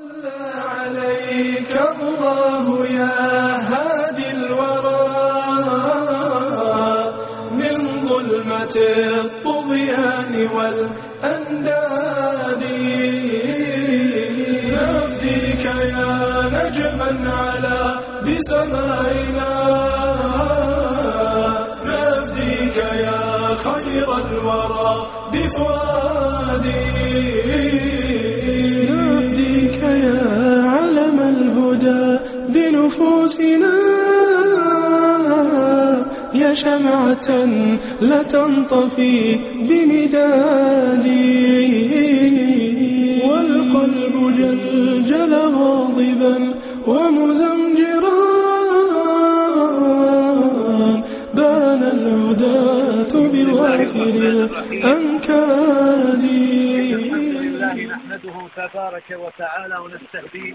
عليك الله يا هادي الورى. من ظلمة الطغيان والأنداد. نفديك يا نجما على بسمائنا. نفديك يا خير الورى بفؤادي. بنفوسنا يا شمعة لا تنطفي بمدادي. والقلب جلجل غاضبا ومزمجرا. بان العداة بوافر الأنكاد لله نحمده تبارك وتعالى ونستهديه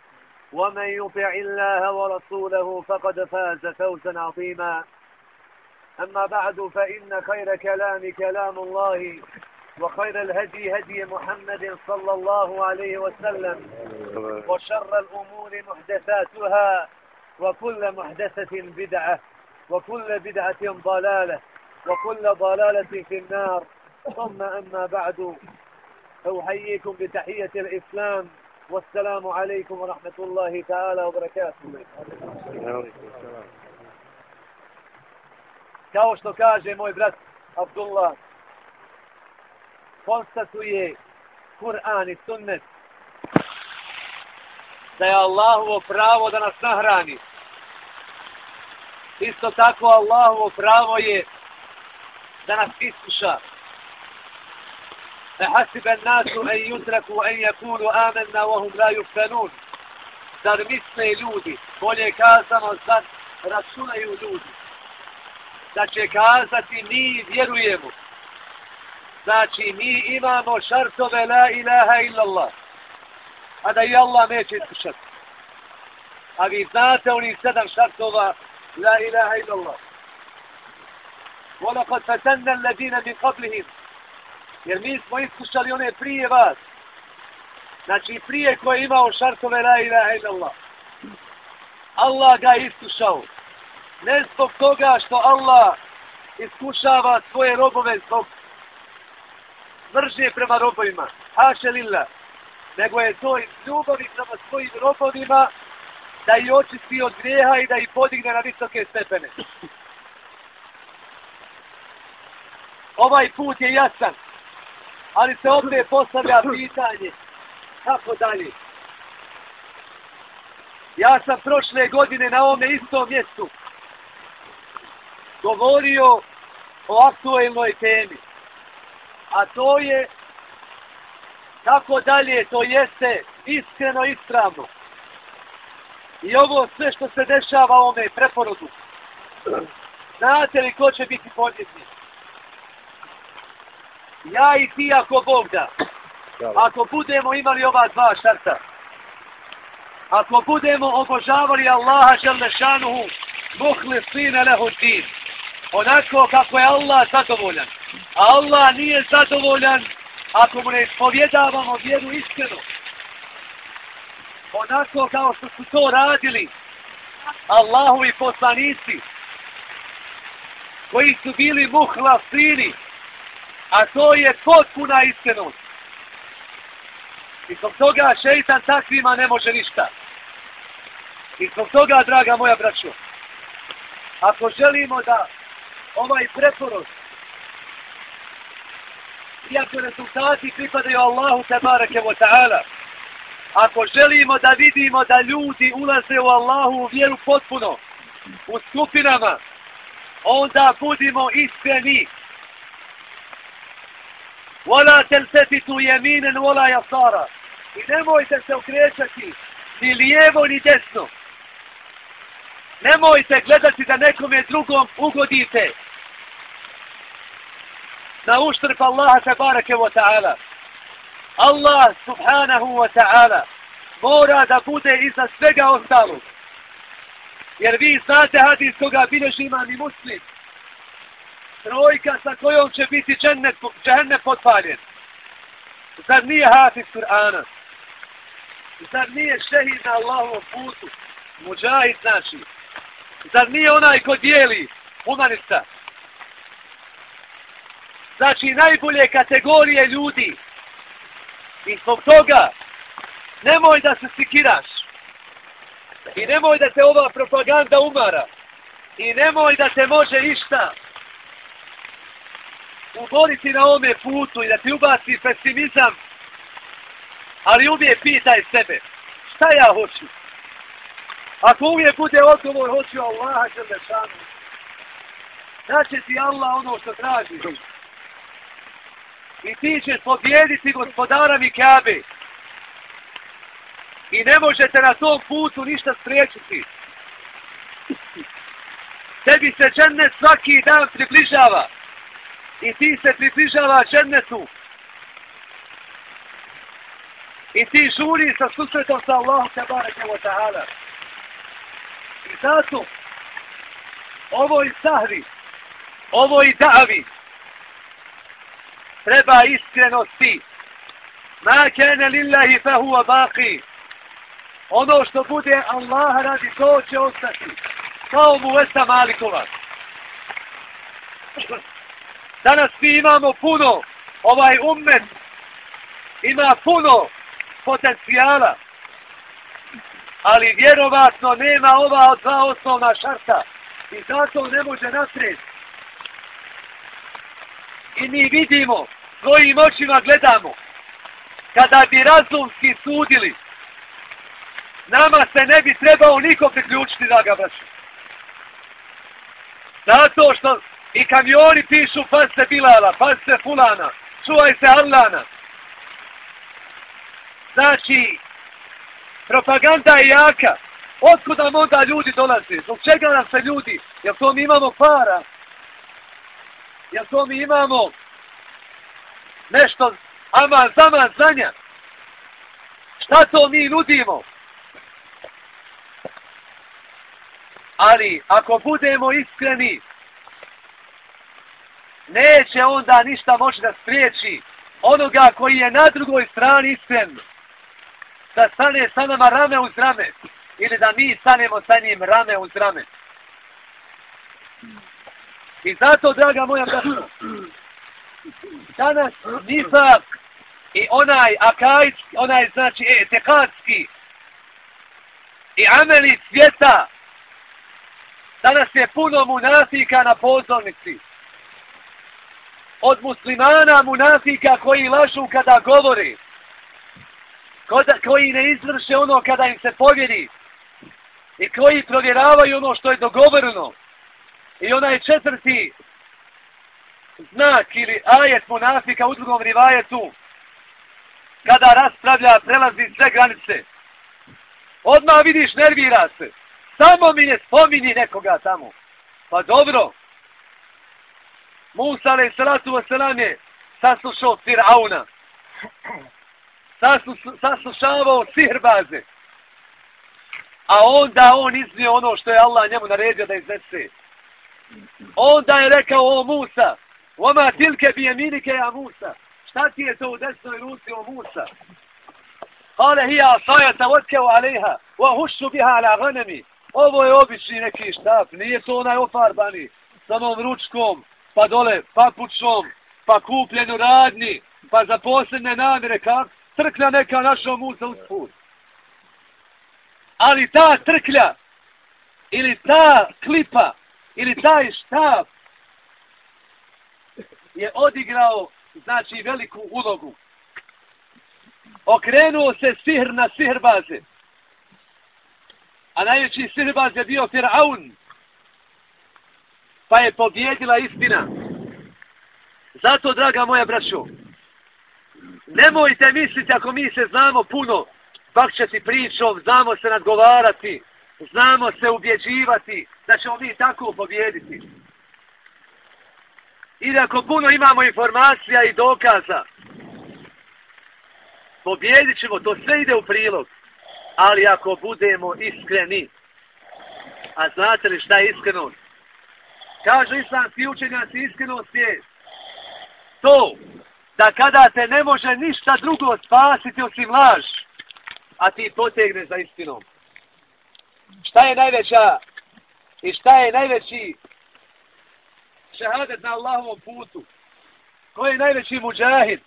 ومن يطع الله ورسوله فقد فاز فوزا عظيما. أما بعد فإن خير كلام كلام الله وخير الهدي هدي محمد صلى الله عليه وسلم وشر الأمور محدثاتها وكل محدثة بدعة وكل بدعة ضلالة وكل ضلالة في النار. ثم أما بعد أحييكم بتحية الإسلام والسلام عليكم ورحمة الله تعالى وبركاته Kao što kaže moj brat Abdullah, konstatuje Kur'an i sunnet da je Allahovo pravo da nas nahrani. Isto tako Allahovo pravo je da nas iskuša. أحسب الناس أن يتركوا أن يقولوا آمنا وهم لا يفتنون Zar misle ljudi, bolje kazano, zar računaju ljudi, da će kazati mi vjerujemo. Znači mi imamo šartove la ilaha illallah, a da i Allah neće iskušati. A vi znate onih sedam šartova la ilaha illallah. وَلَقَدْ فَتَنَّ الَّذِينَ مِنْ قَبْلِهِمْ Jer mi smo iskušali one prije vas. Znači prije koje je imao šartove la ilaha illallah. Allah ga je iskušao. Ne zbog toga što Allah iskušava svoje robove zbog mržnje prema robovima. Haše lilla. Nego je to iz ljubavi prema svojim robovima da ih očisti od grijeha i da ih podigne na visoke stepene. Ovaj put je jasan, ali se opet postavlja pitanje kako dalje. Ja sam prošle godine na ovome istom mjestu govorio o aktuelnoj temi, a to je kako dalje to jeste iskreno i ispravno. I ovo sve što se dešava ovome preporodu, znate li ko će biti podjetnik? Ja i ti ako Bog da. Ako budemo imali ova dva šarta, ako budemo obožavali Allaha želešanuhu, muhli sine lehu din, onako kako je Allah zadovoljan. A Allah nije zadovoljan ako mu ne ispovjedavamo vjeru iskreno. Onako kao što su to radili Allahovi poslanici, koji su bili muhlasini, a to je potpuna iskrenost. I zbog toga šeitan takvima ne može ništa. I zbog toga, draga moja braćo, ako želimo da ovaj preporod, iako rezultati pripadaju Allahu tebareke wa ta'ala, ako želimo da vidimo da ljudi ulaze u Allahu u vjeru potpuno, u skupinama, onda budimo iskreni. Vola telsefitu jeminen, vola jasara. I nemojte se okrećati ni lijevo ni desno. Nemojte gledati da nekome drugom ugodite. Na uštrb Allaha tabareke wa ta'ala. Allah subhanahu wa ta'ala mora da bude iza svega ostalog. Jer vi znate hadis koga bileži imam i muslim. Trojka sa kojom će biti džennet, džennet potpaljen. Zar nije hafiz Kur'ana? Zar nije šehid na Allahovom putu? Muđahid znači. Zar nije onaj ko dijeli humanista? Znači najbolje kategorije ljudi. I zbog toga nemoj da se sikiraš. I nemoj da te ova propaganda umara. I nemoj da te može išta uboriti na ome putu i da ti ubaci pesimizam. Ali uvijek pitaj sebe, šta ja hoću? Ako uvijek bude odgovor, hoću Allaha Đelešanu. Znači ti Allah ono što traži. I ti ćeš pobjediti gospodara Mikabe. I ne možete na tom putu ništa spriječiti. Tebi se džennet svaki dan približava. I ti se približava džennetu. I ti žuri sa susretom sa Allahom te bareke wa ta'ala. I zato ovo i sahri, ovo i davi, treba iskrenosti. Ma kene lillahi fa huwa baqi. Ono što bude Allah radi, to će ostati. Kao mu Vesta Malikova. Danas mi imamo puno, ovaj ummet ima puno potencijala, ali vjerovatno nema ova dva osnovna šarta i zato ne može naprijed. I mi vidimo, svojim očima gledamo, kada bi razumski sudili, nama se ne bi trebao niko priključiti da ga. Zato što i kamioni pišu pas se Bilala, pas se Fulana, čuvaj se Allana. Znači, propaganda je jaka. Otkud nam onda ljudi dolaze? Zbog čega nam se ljudi? Jel to mi imamo para? Jel to mi imamo nešto ama zama znanja? Šta to mi nudimo? Ali ako budemo iskreni, neće onda ništa moći da spriječi onoga koji je na drugoj strani iskren da stane sa nama rame uz rame ili da mi stanemo sa njim rame uz rame. I zato, draga moja braća, danas nifak i onaj akajski, onaj znači e, tekatski i ameli svijeta danas je puno munafika na pozornici od muslimana munafika koji lažu kada govori. Koji ne izvrše ono kada im se povjeri. I koji provjeravaju ono što je dogovoreno. I onaj četvrti znak ili ajet munafika u drugom rivajetu kada raspravlja prelazi sve granice. Odmah vidiš nervira se. Samo mi ne spomini nekoga tamo. Pa dobro. Musa alaih salatu wasalam je saslušao Fir'auna saslušavao sihrbaze. A onda on iznio ono što je Allah njemu naredio da iznese. Onda je rekao o Musa, Oma tilke bi jeminike ja Musa. Šta ti je to u desnoj ruci o Musa? Kale hija asajata vodkeo aleha, wa hušu biha ala ghanemi. Ovo je obični neki štap, nije to onaj ofarbani, sa onom ručkom, pa dole papučom, pa kupljenu radni, pa za posljedne namire, kak trklja neka našao muza uz put. Ali ta trklja, ili ta klipa, ili taj štab, je odigrao, znači, veliku ulogu. Okrenuo se sihr na sihrbaze. A najveći sihrbaz je bio Firaun. Pa je pobjedila istina. Zato, draga moja braćo, nemojte misliti ako mi se znamo puno, bakćati pričom, znamo se nadgovarati, znamo se ubjeđivati, da ćemo mi tako pobjediti. I ako puno imamo informacija i dokaza, pobjedit ćemo, to sve ide u prilog. Ali ako budemo iskreni, a znate li šta je iskrenost? Kažu islamski učenjaci, iskrenost je to da kada te ne može ništa drugo spasiti osim laž, a ti potegne za istinom. Šta je najveća i šta je najveći šehadet na Allahovom putu? Ko je najveći muđahid?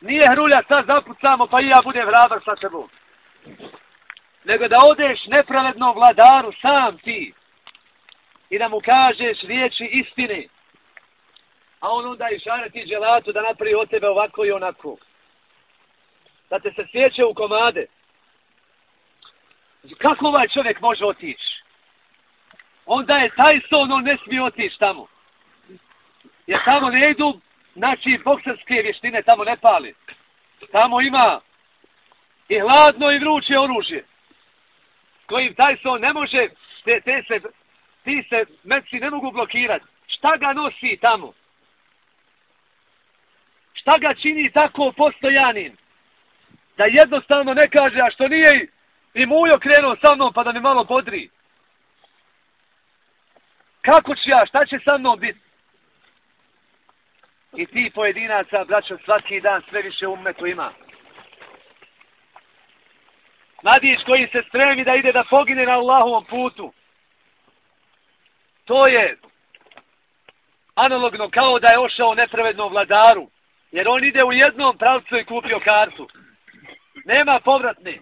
Nije hrulja sad zapucamo pa i ja budem hrabar sa tebom. Nego da odeš nepravednom vladaru sam ti i da mu kažeš riječi istine. A on onda i ti dželatu da napravi od tebe ovako i onako. Da te se sjeće u komade. Kako ovaj čovjek može otići? Onda je taj son, on ne smije otići tamo. Jer tamo ne idu, znači, bokserske vještine tamo ne pali. Tamo ima i hladno i vruće oružje. Kojim taj son ne može, te, te se, ti se medici ne mogu blokirati. Šta ga nosi tamo? Šta ga čini tako postojanim? Da jednostavno ne kaže, a što nije i mujo krenuo sa mnom pa da mi malo podri. Kako ću ja, šta će sa mnom biti? I ti pojedinaca, braćo, svaki dan sve više umetu ima. Mladić koji se stremi da ide da pogine na Allahovom putu. To je analogno kao da je ošao nepravednom vladaru. Jer on ide u jednom pravcu i kupio kartu. Nema povratne.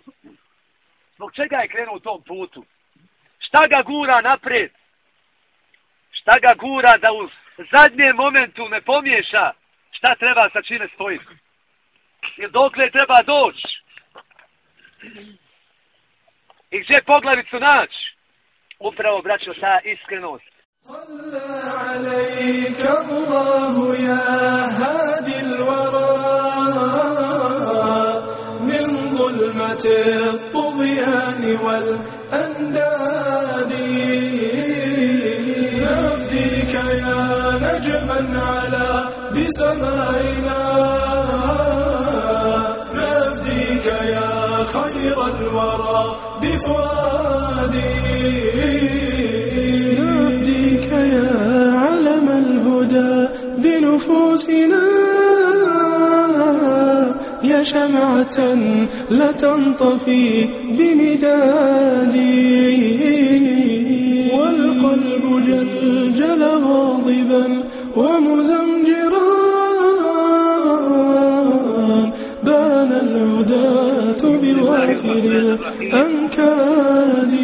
Zbog čega je krenuo u tom putu? Šta ga gura napred? Šta ga gura da u zadnjem momentu ne pomiješa šta treba sa čime stoji? Jer dokle treba doći? I gdje poglavicu naći? Upravo, braćo, ta iskrenost. صلى عليك الله يا هادي الورى. من ظلمة الطغيان والأنداد. نفديك يا نجما على بسمائنا. نفديك يا خير الورى بفؤادي. بنفوسنا يا شمعة لا تنطفي بمدادي. والقلب جلجل غاضبا ومزمجرا. بان العداة بوافر الأنكاد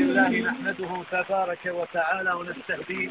لله نحمده تبارك وتعالى ونستهديه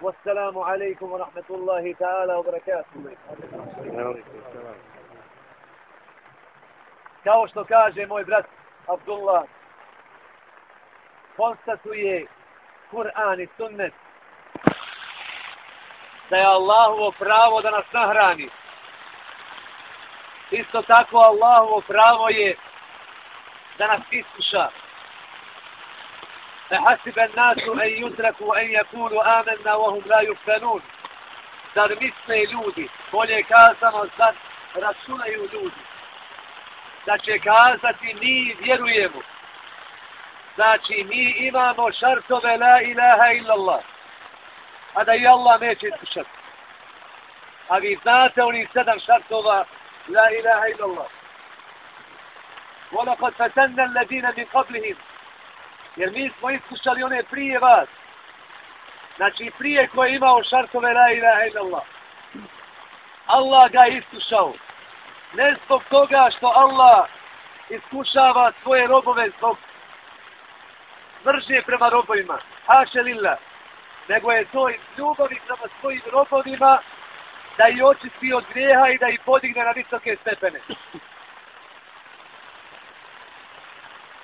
والسلام عليكم ورحمة الله تعالى وبركاته Kao što kaže moj brat Abdullah, konstatuje Kur'an i sunnet da je Allahovo pravo da nas nahrani. Isto tako Allahovo pravo je da nas iskuša. أحسب الناس أن يتركوا أن يقولوا آمنا وهم لا يفتنون zar misle ljudi, bolje kazano, zar računaju ljudi, da će kazati mi vjerujemo. Znači, mi imamo šartove la ilaha illallah, a da i Allah neće iskušati. A vi znate oni sedam šartova la ilaha illallah. وَلَقَدْ فَتَنَّ الَّذِينَ مِنْ قَبْلِهِمْ Jer mi smo iskušali one prije vas. Znači prije koje imao šartove la ilaha illallah. Allah ga iskušao. Ne zbog toga što Allah iskušava svoje robove zbog mržnje prema robovima. Haše lilla. Nego je to iz ljubavi prema svojim robovima da ih očisti od grijeha i da ih podigne na visoke stepene.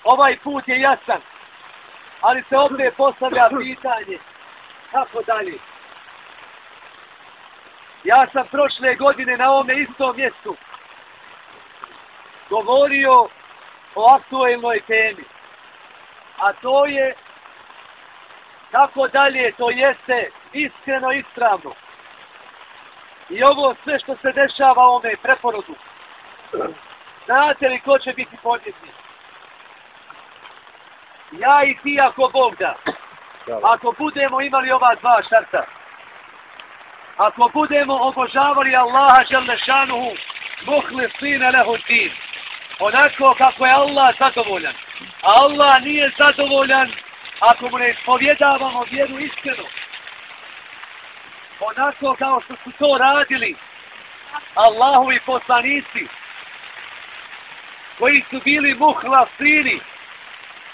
Ovaj put je jasan ali se ovdje postavlja pitanje kako dalje. Ja sam prošle godine na ovome istom mjestu govorio o aktuelnoj temi, a to je kako dalje to jeste iskreno ispravno. I ovo sve što se dešava ovome preporodu, znate li ko će biti podjetnik? Ja i ti ako Bog da. Ako budemo imali ova dva šarta, ako budemo obožavali Allaha želešanuhu, muhli sine lehu din, onako kako je Allah zadovoljan, a Allah nije zadovoljan ako mu ne ispovjedavamo vjeru iskrenu, onako kao što su to radili Allahu i poslanici, koji su bili muhla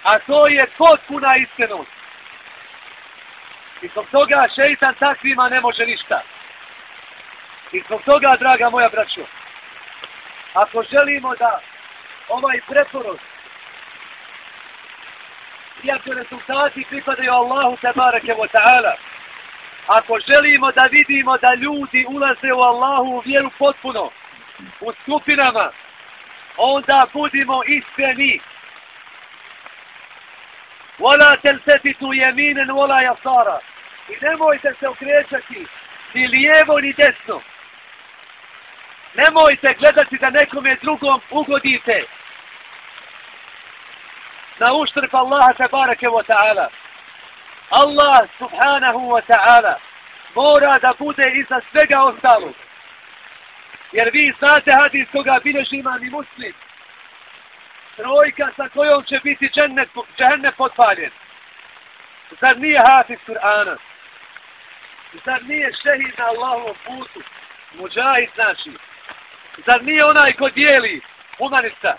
a to je potpuna iskrenost. I zbog toga šeitan takvima ne može ništa. I zbog toga, draga moja braćo, ako želimo da ovaj preporod, iako rezultati pripadaju Allahu tabarake wa ta'ala, ako želimo da vidimo da ljudi ulaze u Allahu u vjeru potpuno, u skupinama, onda budimo iskreni, ولا تلتفتوا يمينا ولا يسارا i nemojte se okrećati ni lijevo ni desno. Nemojte gledati da nekome drugom ugodite na uštrb Allaha tabarake wa ta'ala. Allah subhanahu wa ta'ala mora da bude iza svega ostalog. Jer vi znate hadis koga bileži imam i muslim trojka sa kojom će biti džennet, džennet potpaljen. Zar nije hafiz Kur'ana? Zar nije šehid na Allahovom putu? Muđahid znači. Zar nije onaj ko dijeli humanista?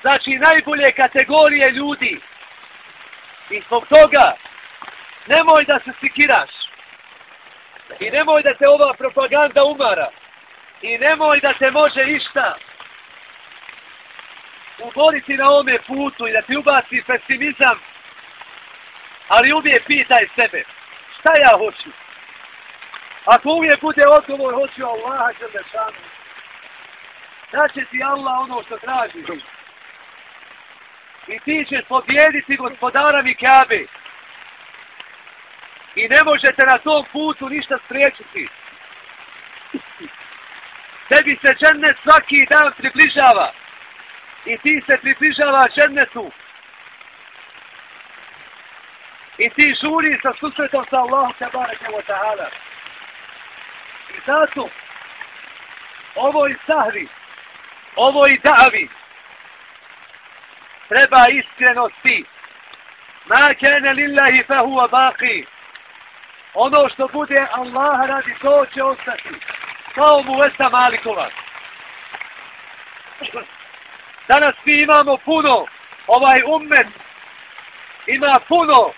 Znači najbolje kategorije ljudi. I zbog toga nemoj da se sikiraš. I nemoj da te ova propaganda umara. I nemoj da te može išta uboriti na ome putu i da ti ubaci pesimizam, ali uvijek pitaj sebe, šta ja hoću? Ako uvijek bude odgovor, hoću Allaha Đelešanu, da će ti Allah ono što traži. I ti ćeš pobjediti gospodara Mikabe. I ne možete na tom putu ništa spriječiti. Tebi se džennet svaki dan približava i ti se približava džennetu. I ti žuri sa susretom sa Allahom te bareke wa ta'ala. I zato, ovo i ovoj ovo i davi, treba iskrenosti. Ma kene lillahi fa huwa baqi. Ono što bude Allah radi, to će ostati. Kao mu Vesa Malikova. Danas mi imamo puno, ovaj ummet ima puno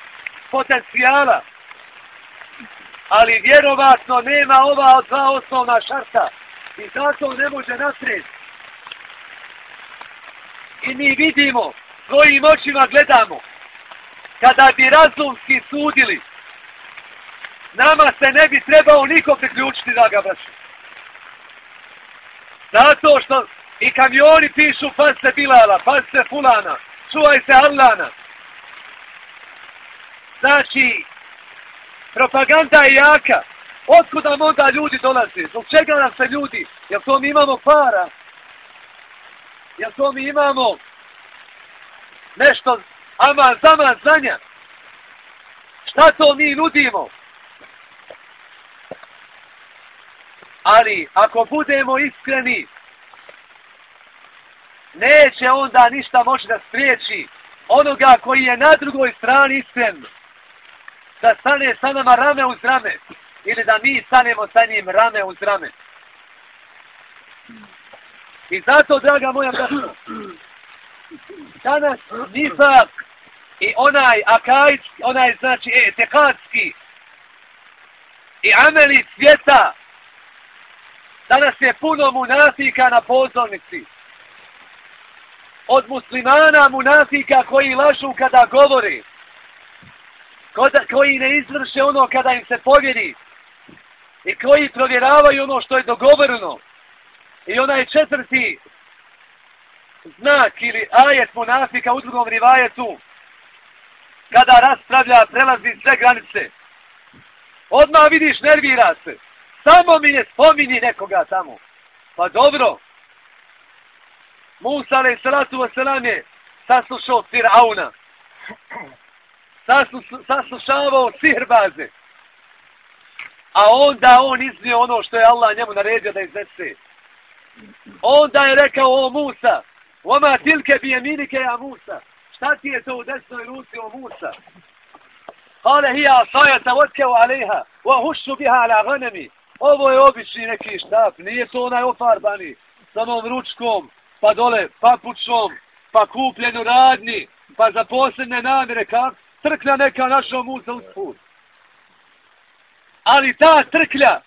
potencijala, ali vjerovatno nema ova dva osnovna šarta i zato ne može nasred. I mi vidimo, svojim očima gledamo, kada bi razumski sudili, nama se ne bi trebao niko priključiti da ga vrši. Zato što i kamioni pišu pas se Bilala, pas se Fulana, čuvaj se Allana. Znači, propaganda je jaka. Otkud nam onda ljudi dolaze? Zbog čega nam se ljudi? Jel to mi imamo para? Jel to mi imamo nešto ama zama znanja? Šta to mi nudimo? Ali ako budemo iskreni, neće onda ništa moći da spriječi onoga koji je na drugoj strani iskren da stane sa nama rame uz rame ili da mi stanemo sa njim rame uz rame. I zato, draga moja braća, danas nifak i onaj akajski, onaj znači e, tekadski i ameli svijeta danas je puno munafika na pozornici od muslimana munafika koji lažu kada govori. Koji ne izvrše ono kada im se povjeri. I koji provjeravaju ono što je dogovoreno. I onaj četvrti znak ili ajet munafika u drugom rivajetu kada raspravlja prelazi sve granice. Odmah vidiš nervira se. Samo mi ne spomini nekoga tamo. Pa dobro. Musa alaih salatu wasalam je saslušao Fir'auna. Saslušavao sihrbaze. A onda on iznio ono što je Allah njemu naredio da iznese. Onda je rekao o Musa, Oma tilke bi jeminike ja Musa. Šta ti je to u desnoj ruci o Musa? Kale hija asajata vodkeo alejha, wa hušu biha ala ghanemi. Ovo je obični neki štap, nije to onaj ofarbani, samom ručkom, pa dole papučom, pa kupljeno radni, pa za posebne namire, kak? Trklja neka našo muza uz put. Ali ta trklja,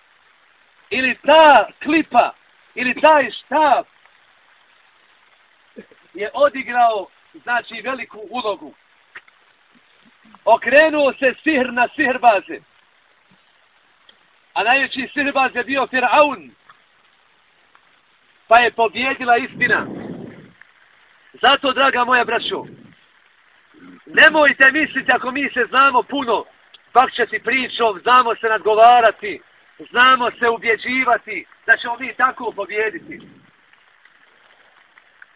ili ta klipa, ili taj štab, je odigrao, znači, veliku ulogu. Okrenuo se sihr na sihrbaze. A najveći sihrbaz je bio Firaun, pa je pobjedila istina. Zato, draga moja braćo, nemojte misliti ako mi se znamo puno, pak će pričom, znamo se nadgovarati, znamo se ubjeđivati, da ćemo mi tako pobjediti.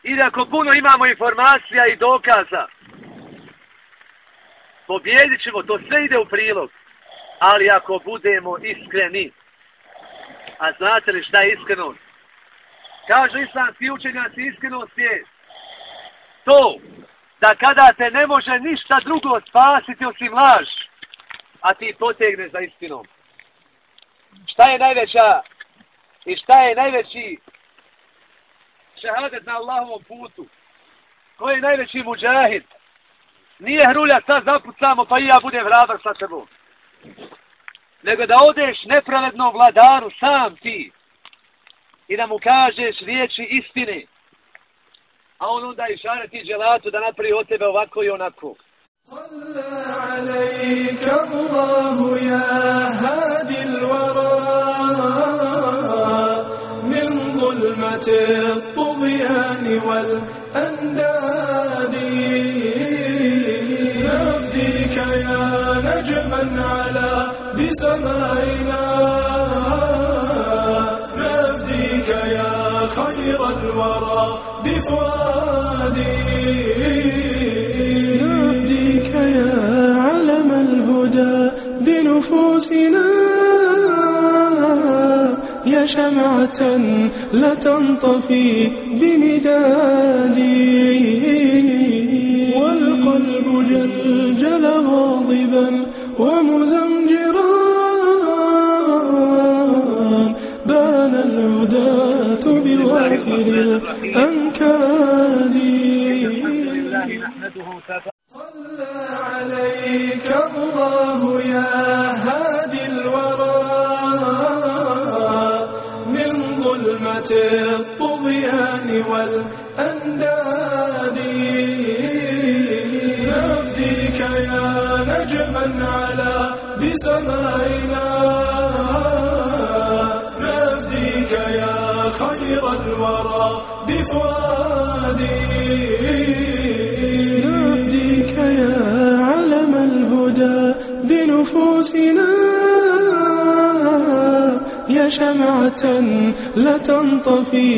I ako puno imamo informacija i dokaza, pobjedit ćemo, to sve ide u prilog. Ali ako budemo iskreni, a znate li šta je iskrenost? Kažu islamski učenjaci, iskrenost je to da kada te ne može ništa drugo spasiti osim laž, a ti potegne za istinom. Šta je najveća i šta je najveći šehadet na Allahovom putu? Ko je najveći muđahid? Nije hrulja sad zapucamo pa i ja budem hrabar sa tebom. Nego da odeš nepravednom vladaru sam ti i da mu kažeš riječi istine. A on onda i šare ti dželatu da napravi od tebe ovako i onako. على بسمائنا خير الورى بفؤادي. نفديك يا علم الهدى بنفوسنا. يا شمعة لا تنطفي بمدادي. جلجل غاضبا ومزمجرا بوافر الأنكاد صلى عليك الله يا هادي الورى من ظلمة الطغيان والأنداد نفديك يا نجما على بسمائنا خير الورى بفؤادي. نفديك يا علم الهدى بنفوسنا. يا شمعة لا تنطفي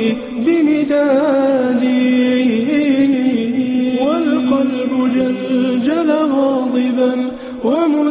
بمدادي. والقلب جلجل غاضبا ومزمجرا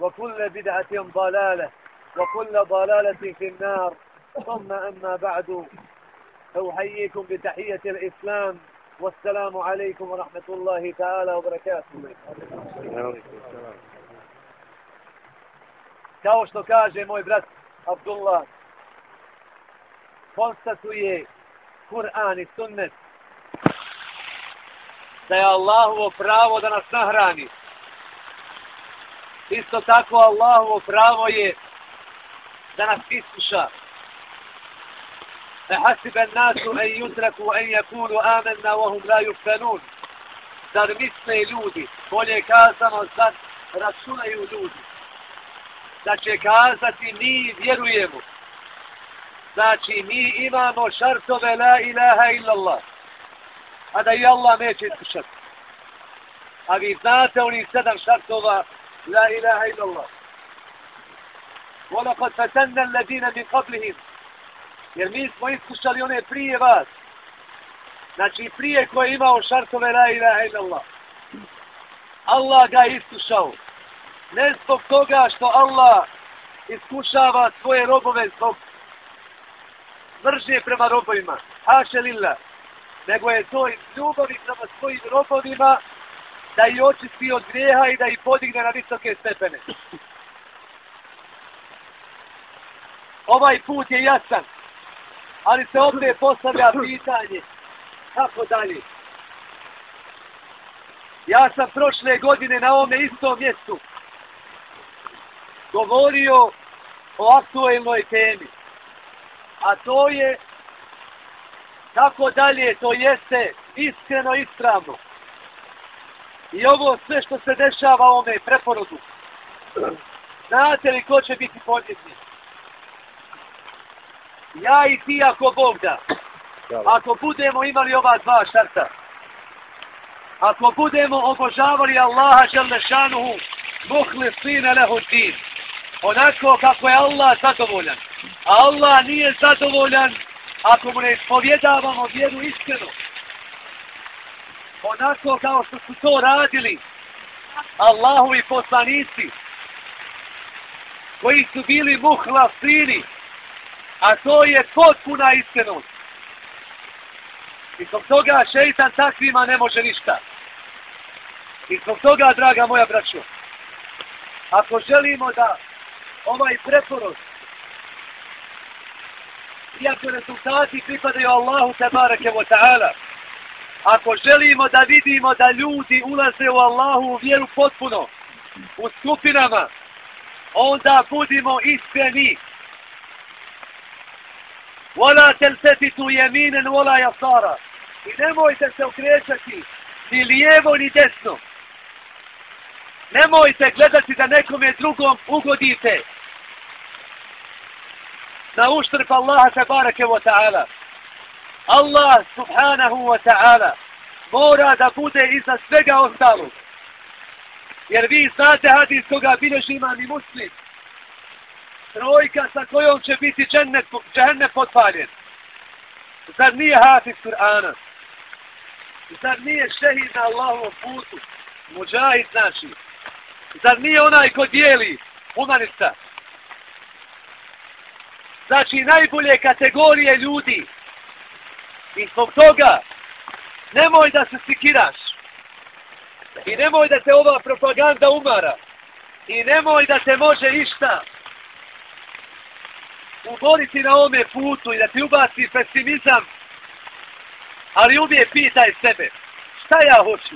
وكل بدعة ضلالة وكل ضلالة في النار ثم أما بعد أحييكم بتحية الإسلام والسلام عليكم ورحمة الله تعالى وبركاته Kao što kaže moj brat Abdullah, konstatuje Kur'an i sunnet da je Allahovo pravo da nas nahrani. Isto tako Allahovo pravo je da nas iskuša. أحسب الناس أن يتركوا أن يقولوا آمنا وهم لا يفتنون Zar misle ljudi, bolje kazano, zar računaju ljudi, da će kazati mi vjerujemo. Znači mi imamo šartove la ilaha illallah, a da i Allah neće iskušati. A vi znate oni sedam šartova la ilaha illallah. وَلَقَدْ فَتَنَّ الَّذِينَ مِنْ قَبْلِهِمْ Jer mi smo iskušali one prije vas. Znači prije koje je imao šartove la ilaha illallah. Allah ga je iskušao. Ne zbog toga što Allah iskušava svoje robove zbog mržnje prema robovima. Haše lilla. Nego je to iz ljubavi prema svojim robovima da ih očisti od grijeha i da ih podigne na visoke stepene. Ovaj put je jasan, ali se ovdje postavlja pitanje kako dalje. Ja sam prošle godine na ovome istom mjestu govorio o aktuelnoj temi, a to je kako dalje to jeste iskreno ispravno. I ovo sve što se dešava u ovome preporodu, znate li ko će biti podjetnik? Ja i ti ako Bog da. Ako budemo imali ova dva šarta, ako budemo obožavali Allaha želešanuhu, muhli sine lehu din, onako kako je Allah zadovoljan, a Allah nije zadovoljan ako mu ne ispovjedavamo vjeru iskreno onako kao što su to radili Allahovi poslanici koji su bili muhlasini a to je potpuna iskrenost. I zbog toga šeitan takvima ne može ništa. I zbog toga draga moja braćo ako želimo da ovaj preporod iako rezultati pripadaju Allahu tabareke wa ta'ala ako želimo da vidimo da ljudi ulaze u Allahu u vjeru potpuno u skupinama onda budimo iskreni. Wala telsefitu jeminen wala jasara i nemojte se okrećati ni lijevo ni desno. Nemojte gledati da nekome drugom ugodite. Na uštrb Allaha tabarake wa ta'ala. Allah subhanahu wa ta'ala mora da bude iza svega ostalog jer vi znate hadis koga bileži imam i muslim trojka sa kojom će biti džennet, džennet potpaljen. Zar nije hafiz Kur'ana? Zar nije šehid na Allahovom putu? Muđahid znači. Zar nije onaj ko dijeli humanista? Znači najbolje kategorije ljudi. I zbog toga nemoj da se sikiraš. I nemoj da te ova propaganda umara. I nemoj da te može išta uboriti na ome putu i da ti ubaci pesimizam, ali uvijek pitaj sebe, šta ja hoću?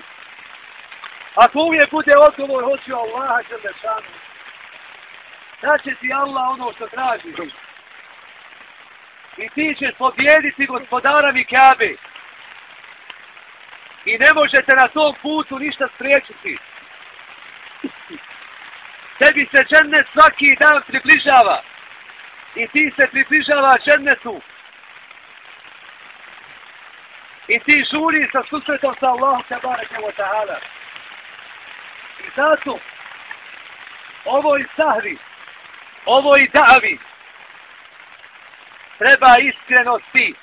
Ako uvijek bude odgovor, hoću Allaha Đelešanu, da će ti Allah ono što traži. I ti ćeš pobjediti gospodara Mikabe. I ne možete na tom putu ništa spriječiti. Tebi se džennet svaki dan približava i ti se približava džennetu. I ti žuri sa susretom sa Allahom te bareke wa ta'ala. I zato ovo i sahri, ovo i davi, treba iskrenosti.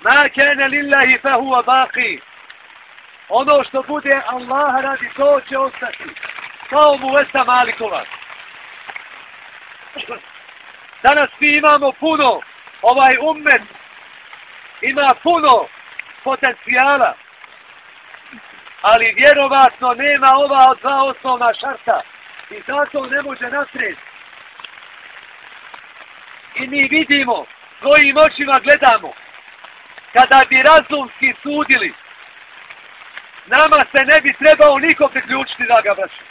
Ma kene lillahi fa huwa baqi. Ono što bude Allah radi, to će ostati. Kao mu Vesa Malikova. Danas mi imamo puno, ovaj ummet ima puno potencijala, ali vjerovatno nema ova dva osnovna šarta i zato ne može naprijed. I mi vidimo, svojim očima gledamo, kada bi razumski sudili, nama se ne bi trebao niko priključiti draga braća.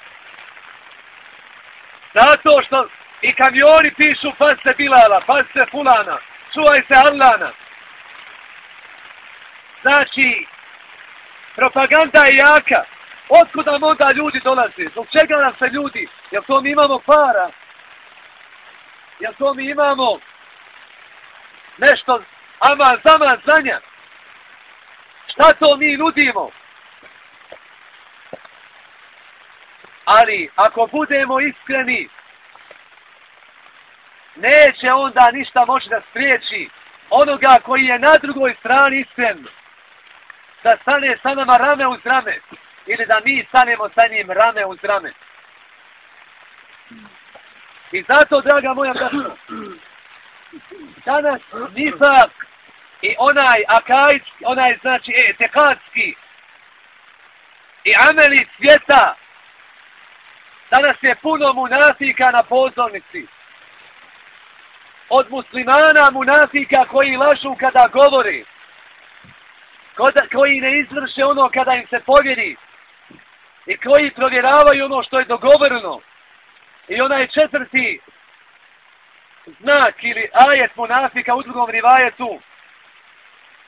Zato što I kamioni pišu pas se Bilala, pas se Fulana, čuvaj se Arlana. Znači, propaganda je jaka. Otkud nam onda ljudi dolaze? Zbog čega nam se ljudi? Jel to mi imamo para? Jel to mi imamo nešto ama zama zanja. Šta to mi nudimo? Ali, ako budemo iskreni, neće onda ništa moći da spriječi onoga koji je na drugoj strani iskren da stane sa nama rame uz rame ili da mi stanemo sa njim rame uz rame. I zato, draga moja braća, danas nifak i onaj akajski, onaj znači e, i ameli svijeta, danas je puno munafika na pozornici od muslimana munafika koji lažu kada govori, koji ne izvrše ono kada im se povjeri i koji provjeravaju ono što je dogovoreno. I onaj četvrti znak ili ajet munafika u drugom rivajetu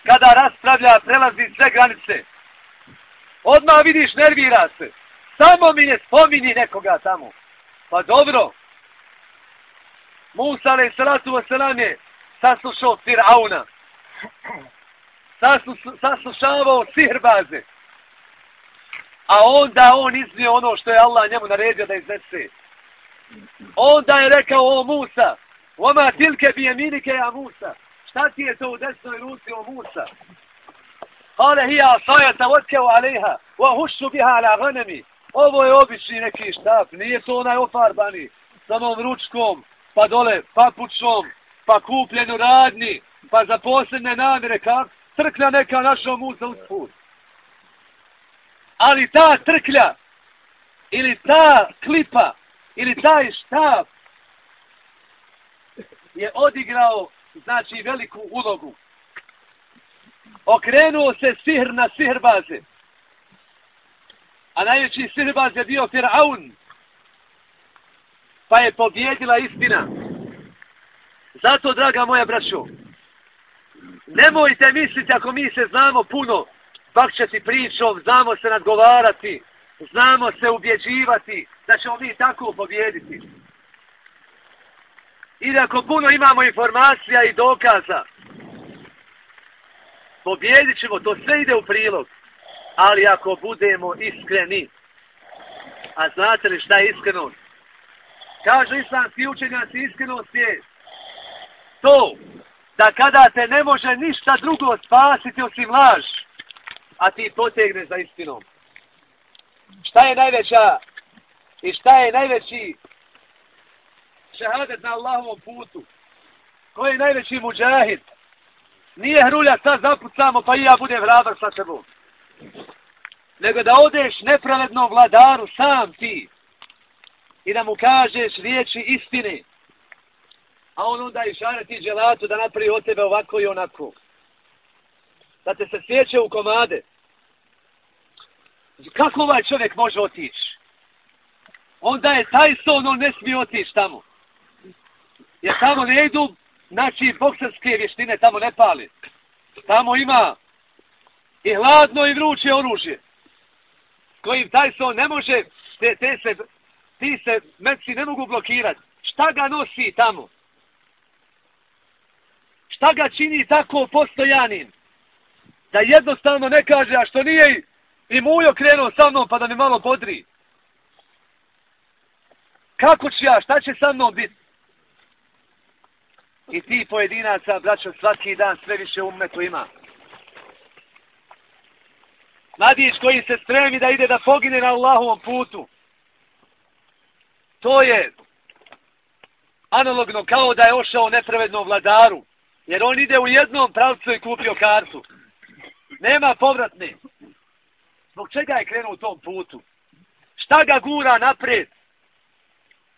kada raspravlja, prelazi sve granice. Odmah vidiš, nervira se. Samo mi ne spomini nekoga tamo. Pa dobro, Musa alaih salatu wasalam je saslušao Fir'auna. Saslušavao sihrbaze. A onda on iznio ono što je Allah njemu naredio da iznese. Onda je rekao o Musa, Oma tilke bi jeminike ja Musa. Šta ti je to u desnoj ruci o Musa? Kale hija asaja tavotkeo alejha, wa hušu biha ala ghanemi. Ovo je obični neki štap, nije to onaj ofarbani, samom ručkom, pa dole papučom, pa kupljeno radni, pa za posebne namire, kak trklja neka našo muza usput. Ali ta trklja, ili ta klipa, ili taj štap, je odigrao, znači, veliku ulogu. Okrenuo se sihr na sihrbaze. A najveći sihrbaz je bio Firaun. Pa je pobjedila istina. Zato, draga moja braćo, nemojte misliti ako mi se znamo puno, bakćati pričom, znamo se nadgovarati, znamo se ubjeđivati, da ćemo mi tako pobjediti iako puno imamo informacija i dokaza, pobjedit ćemo, to sve ide u prilog ali ako budemo iskreni, a znate li šta je iskrenost? Kažu islamski učenjaci, iskrenost je to da kada te ne može ništa drugo spasiti osim laž, a ti potegne za istinom. Šta je najveća i šta je najveći šehadet na Allahovom putu? Ko je najveći muđahid? Nije hrulja sad zapucamo pa i ja budem hrabar sa tebom nego da odeš nepravednom vladaru sam ti i da mu kažeš riječi istine, a on onda i šare ti dželatu da napravi od tebe ovako i onako. Da te se sjeće u komade. Kako ovaj čovjek može otići? Onda je taj son, on ne smije otići tamo. Jer tamo ne idu, znači, bokserske vještine tamo ne pali. Tamo ima i hladno i vruće oružje kojim Tyson ne može te, te se ti se meci ne mogu blokirati šta ga nosi tamo? Šta ga čini tako postojanim? Da jednostavno ne kaže a što nije i mujo krenuo sa mnom pa da mi malo podri. Kako ću ja šta će sa mnom biti i ti pojedinaca braćo svaki dan sve više umetu ima Mladić koji se stremi da ide da pogine na Allahovom putu. To je analogno kao da je ošao nepravednom vladaru. Jer on ide u jednom pravcu i kupio kartu. Nema povratne. Zbog čega je krenuo u tom putu? Šta ga gura napred?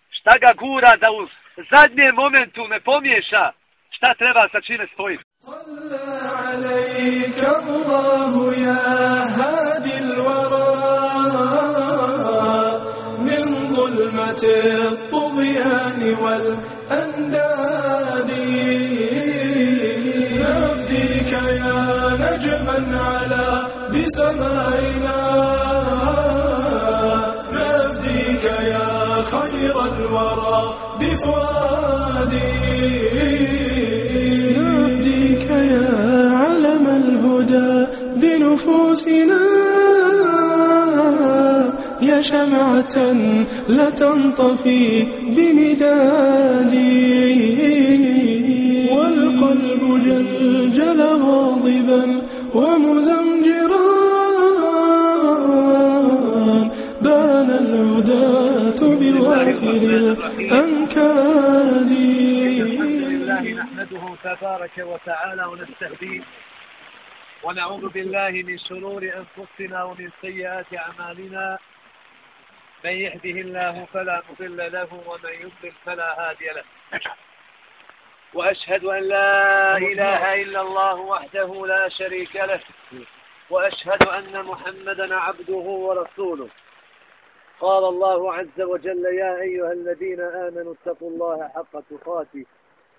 Šta ga gura da u zadnjem momentu ne pomješa šta treba sa čime stoji? صلى عليك الله يا هادي الورى. من ظلمة الطغيان والأنداد. نفديك يا نجما على بسمائنا. نفديك يا خير الورى. بفؤادي. نفوسنا يا شمعة لا تنطفي بمدادي. والقلب جلجل غاضبا ومزمجرا تبارك وتعالى ونستهديه. ونعوذ بالله من شرور أنفسنا ومن سيئات أعمالنا. من يهده الله فلا مضل له ومن يضلل فلا هادي له. وأشهد أن لا إله إلا الله وحده لا شريك له. وأشهد أن محمدا عبده ورسوله. قال الله عز وجل يا أيها الذين آمنوا اتقوا الله حق تقاته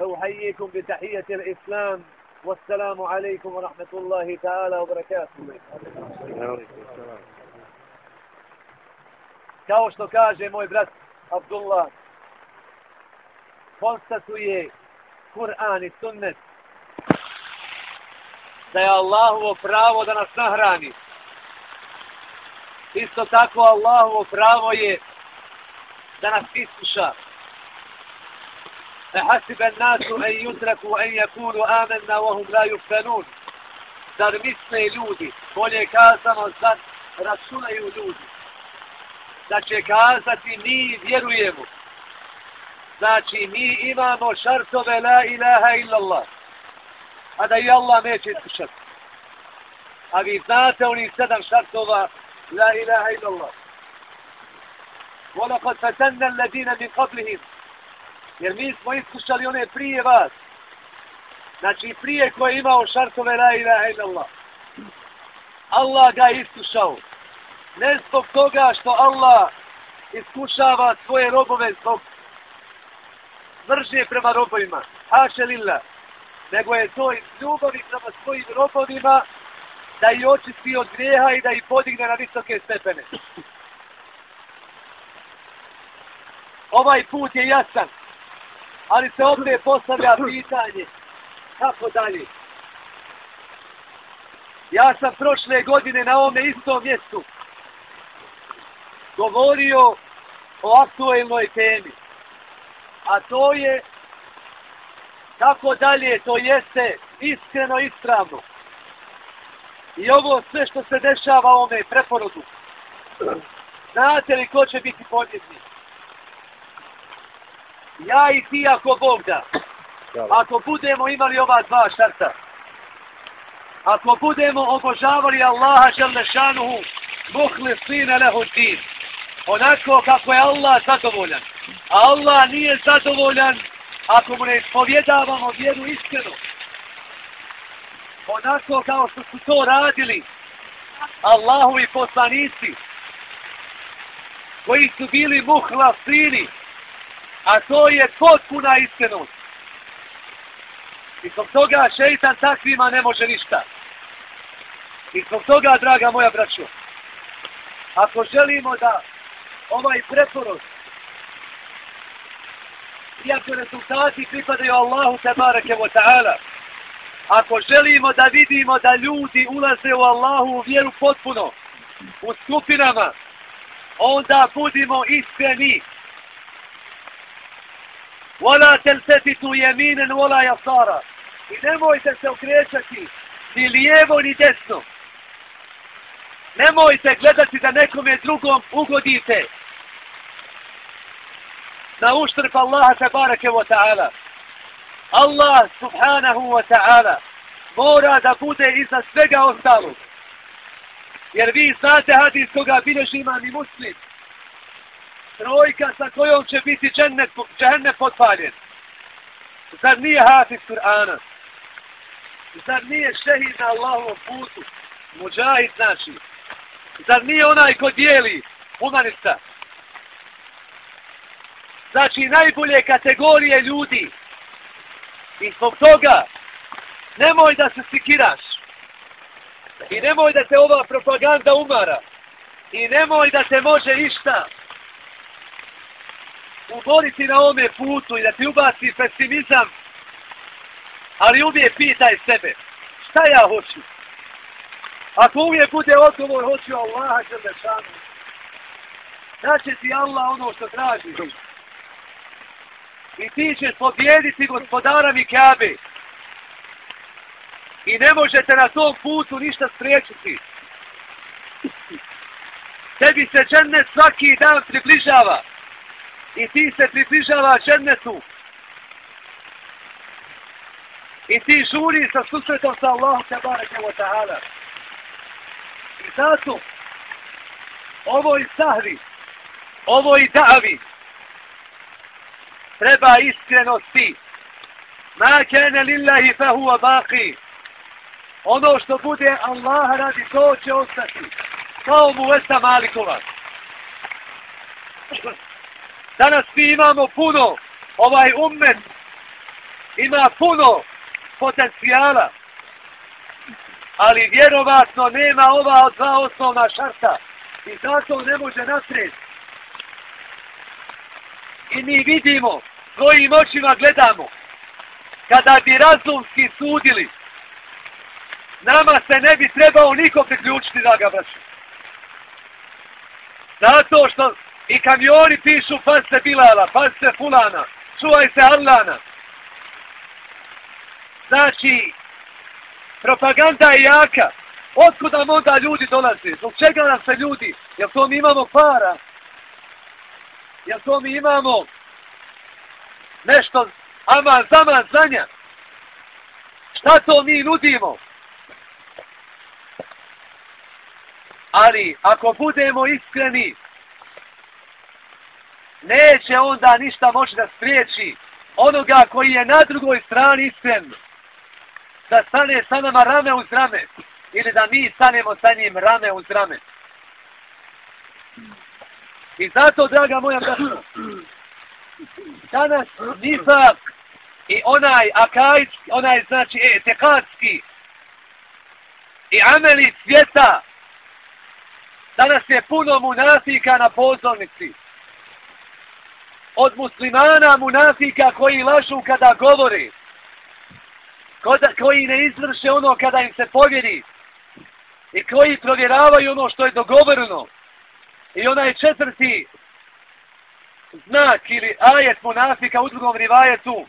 أحييكم بتحية الإسلام والسلام عليكم ورحمة الله تعالى وبركاته Kao što kaže moj brat Abdullah, konstatuje Kur'an i sunnet da je Allahovo pravo da nas nahrani. Isto tako Allahovo pravo je da nas iskuša. أحسب الناس أن يتركوا أن يقولوا آمنا وهم لا يفتنون zar misle ljudi, bolje kazano, zar računaju ljudi, da će kazati mi vjerujemo. Znači, mi imamo šartove la ilaha illallah, a da i Allah neće iskušati. A vi znate oni sedam šartova la ilaha illallah. وَلَقَدْ فَتَنَّ الَّذِينَ مِنْ قَبْلِهِمْ Jer mi smo iskušali one prije vas. Znači prije koje je imao šartove la ilaha illallah. Allah ga je iskušao. Ne zbog toga što Allah iskušava svoje robove zbog mržnje prema robovima. Haše lilla. Nego je to iz ljubavi prema svojim robovima da ih očisti od grijeha i da ih podigne na visoke stepene. Ovaj put je jasan ali se opet postavlja pitanje kako dalje. Ja sam prošle godine na ovome istom mjestu govorio o aktuelnoj temi, a to je kako dalje to jeste iskreno i ispravno. I ovo sve što se dešava u ovome preporodu, znate li ko će biti podjetnik? Ja i ti ako Bog da. Ako budemo imali ova dva šarta, ako budemo obožavali Allaha želešanuhu, muhli sine lehu din, onako kako je Allah zadovoljan, a Allah nije zadovoljan ako mu ne ispovjedavamo vjeru iskreno, onako kao što su to radili Allahovi poslanici, koji su bili muhla sini, a to je potpuna iskrenost. I zbog toga šeitan takvima ne može ništa. I zbog toga, draga moja braćo, ako želimo da ovaj preporod, iako rezultati pripadaju Allahu tebareke wa ta'ala, ako želimo da vidimo da ljudi ulaze u Allahu u vjeru potpuno, u skupinama, onda budimo iskreni Vola telsetitu jeminen vola jasara. I nemojte se okrećati ni lijevo ni desno. Nemojte gledati da nekom je drugom ugodite. Na uštrp Allaha tabareke wa ta'ala. Allah subhanahu wa ta'ala mora da bude iza svega ostalog. Jer vi znate hadis koga bilježi imam i muslim trojka sa kojom će biti džennet, džennet potpaljen. Zar nije hafiz Kur'ana? Zar nije šehid na Allahovom putu? Muđahid znači. Zar nije onaj ko dijeli humanista? Znači najbolje kategorije ljudi. I zbog toga nemoj da se sikiraš. I nemoj da te ova propaganda umara. I nemoj da te može išta uboriti na ome putu i da ti ubaci pesimizam, ali uvijek pitaj sebe, šta ja hoću? Ako uvijek bude odgovor, hoću Allaha Đelešanu, daće ti Allah ono što traži. I ti ćeš pobjediti gospodara Mikabe. I ne možete na tom putu ništa spriječiti. Tebi se džennet svaki dan približava i ti se približava džennetu. I ti žuri sa susretom sa Allahom te bareke wa ta'ala. I zato, ovo i sahvi, ovo i davi, treba iskrenosti. Ma kene lillahi fa huwa baqi. Ono što bude Allah radi, to će ostati. Kao mu Vesta Malikova. Danas mi imamo puno, ovaj ummet ima puno potencijala, ali vjerovatno nema ova dva osnovna šarta i zato ne može naprijed. I mi vidimo, svojim očima gledamo, kada bi razumski sudili, nama se ne bi trebao niko priključiti da ga. Zato što i kamioni pišu pas se Bilala, pas se Fulana, čuvaj se Allana. Znači, propaganda je jaka. Otkud nam onda ljudi dolaze? Zbog čega nam se ljudi? Jel to mi imamo para? Jel to mi imamo nešto ama zama znanja? Šta to mi nudimo? Ali, ako budemo iskreni, neće onda ništa moći da spriječi onoga koji je na drugoj strani iskren da stane sa nama rame uz rame ili da mi stanemo sa njim rame uz rame. I zato, draga moja braća, danas nifak i onaj akajski, onaj znači e, tekatski i ameli svijeta danas je puno munafika na pozornici od muslimana munafika koji lažu kada govori koji ne izvrše ono kada im se povjeri. I koji provjeravaju ono što je dogovoreno. I onaj četvrti znak ili ajet munafika u drugom rivajetu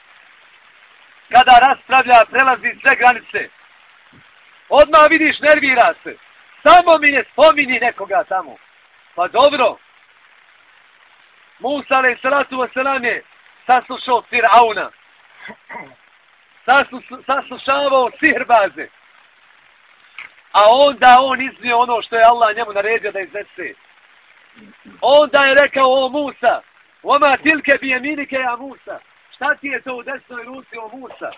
kada raspravlja prelazi sve granice. Odmah vidiš nervira se. Samo mi ne spomini nekoga tamo. Pa dobro. Musa alaih salatu wasalam je saslušao Fir'auna. Saslušavao sihrbaze. A onda on iznio ono što je Allah njemu naredio da iznese. Onda je rekao o Musa, Oma tilke bi jeminike ja Musa. Šta ti je to u desnoj ruci o Musa?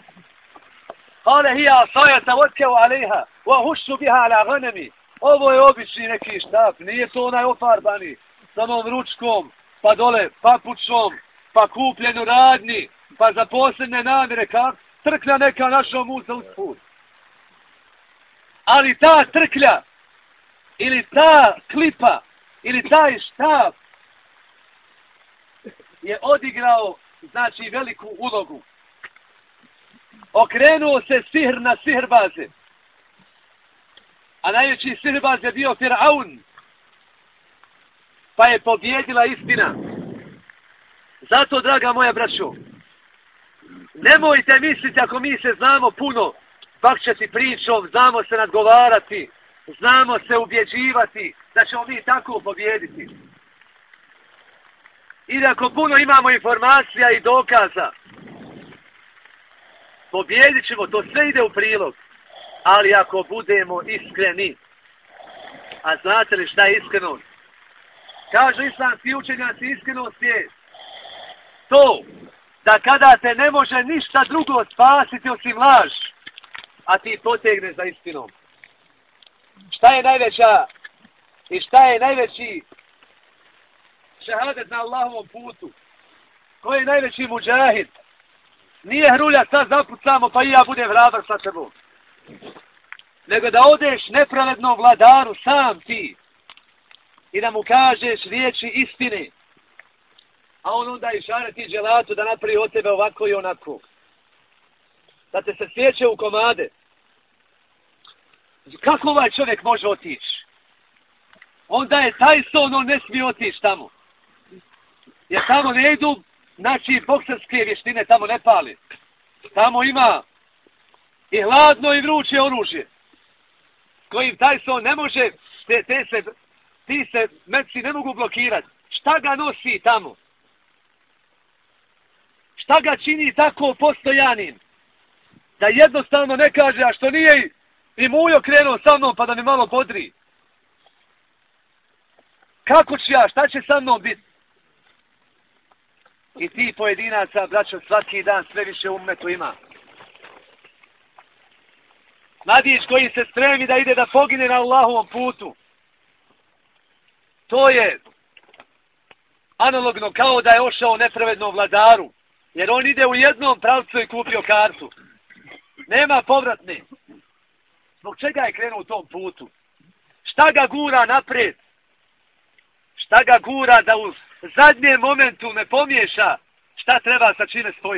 Kale hija sajata vodkeo aleha, wa hušu biha ala ghanemi. Ovo je obični neki štap, nije to onaj ofarbani, sa onom ručkom, pa dole papučom, pa kupljenu radni, pa za posljedne namire, kak? Trklja neka našo muza uz put. Ali ta trklja, ili ta klipa, ili taj štab, je odigrao, znači, veliku ulogu. Okrenuo se sihr na sihrbaze. A najveći sihrbaz je bio Fir'aun, pa je pobjedila istina. Zato, draga moja braćo, nemojte misliti ako mi se znamo puno, bakćati pričom, znamo se nadgovarati, znamo se ubjeđivati, da ćemo mi tako pobjediti. I da ako puno imamo informacija i dokaza, pobjedit ćemo, to sve ide u prilog. Ali ako budemo iskreni, a znate li šta je iskrenost? Kažu islamski učenjaci, iskrenost je to da kada te ne može ništa drugo spasiti osim laž, a ti potegneš za istinom. Šta je najveća i šta je najveći šehadet na Allahovom putu? Ko je najveći muđahid? Nije hrulja sad zapucamo pa i ja budem hrabar sa tebom. Nego da odeš nepravednom vladaru sam ti i da mu kažeš riječi istine. A on onda i ti dželatu da napravi od tebe ovako i onako. Da te se sjeće u komade. Kako ovaj čovjek može otići? Onda je taj son, on ne smije otići tamo. Jer tamo ne idu, znači, bokserske vještine tamo ne pali. Tamo ima i hladno i vruće oružje. Kojim taj son ne može te, te se ti se meci ne mogu blokirati. Šta ga nosi tamo? Šta ga čini tako postojanim? Da jednostavno ne kaže, a što nije i mujo krenuo sa mnom pa da mi malo bodri. Kako ću ja, šta će sa mnom biti? I ti pojedinaca, braćo, svaki dan sve više umetu ima. Mladić koji se stremi da ide da pogine na Allahovom putu. To je analogno kao da je ošao nepravednom vladaru. Jer on ide u jednom pravcu i kupio kartu. Nema povratne. Zbog čega je krenuo u tom putu? Šta ga gura napred? Šta ga gura da u zadnjem momentu ne pomiješa šta treba sa čime stoji?